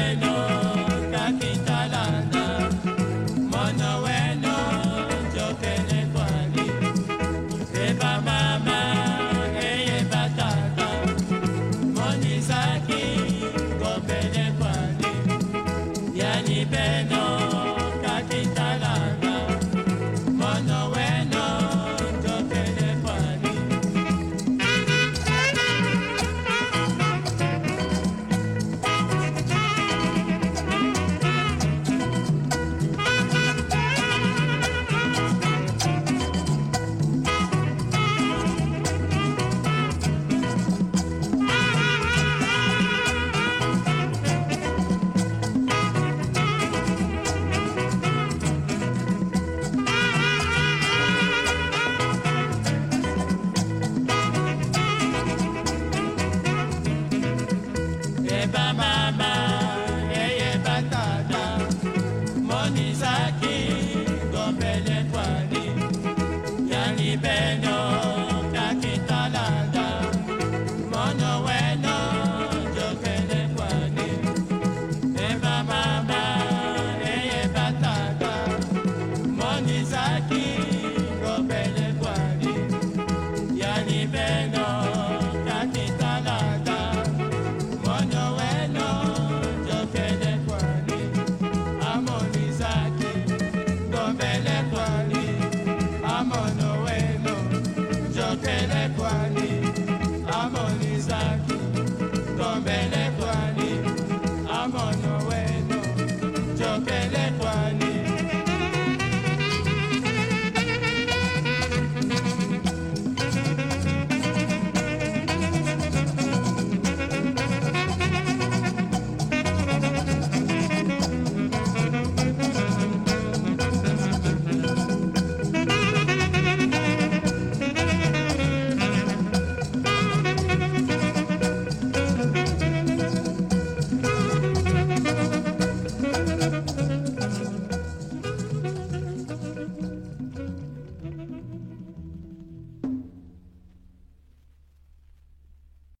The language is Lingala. E e Benno. can